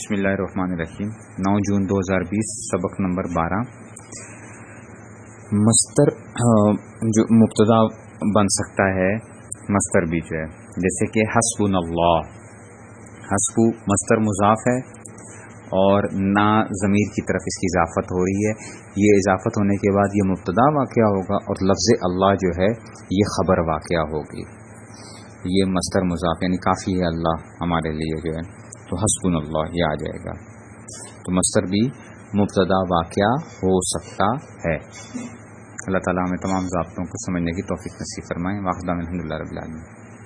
بسم اللہ الرحمن الرحیم۔ نو جون دو ہزار بیس، سبق نمبر بارہ۔ مستر جو مبتدا بن سکتا ہے، مستر بھی جو ہے۔ جیسے کہ حسب اللہ۔ حسب مستر مضاف ہے اور نہ ضمیر کی طرف اس کی اضافت ہو رہی ہے۔ یہ اضافت ہونے کے بعد یہ مبتدا واقعہ ہوگا اور لفظ اللہ جو ہے، یہ خبر واقعہ ہوگی۔ یہ مستر مضاف یعنی کافی ہے اللہ ہمارے لیے جو ہے۔ تو حسبن اللہ یہ آ جائے گا۔ تو مستر بھی مبتدا واقعہ ہو سکتا ہے۔ اللہ تعالیٰ ہمیں تمام ضابطوں کو سمجھنے کی توفیق نصیب فرمائیں واقع الحمد اللہ رب العالمین۔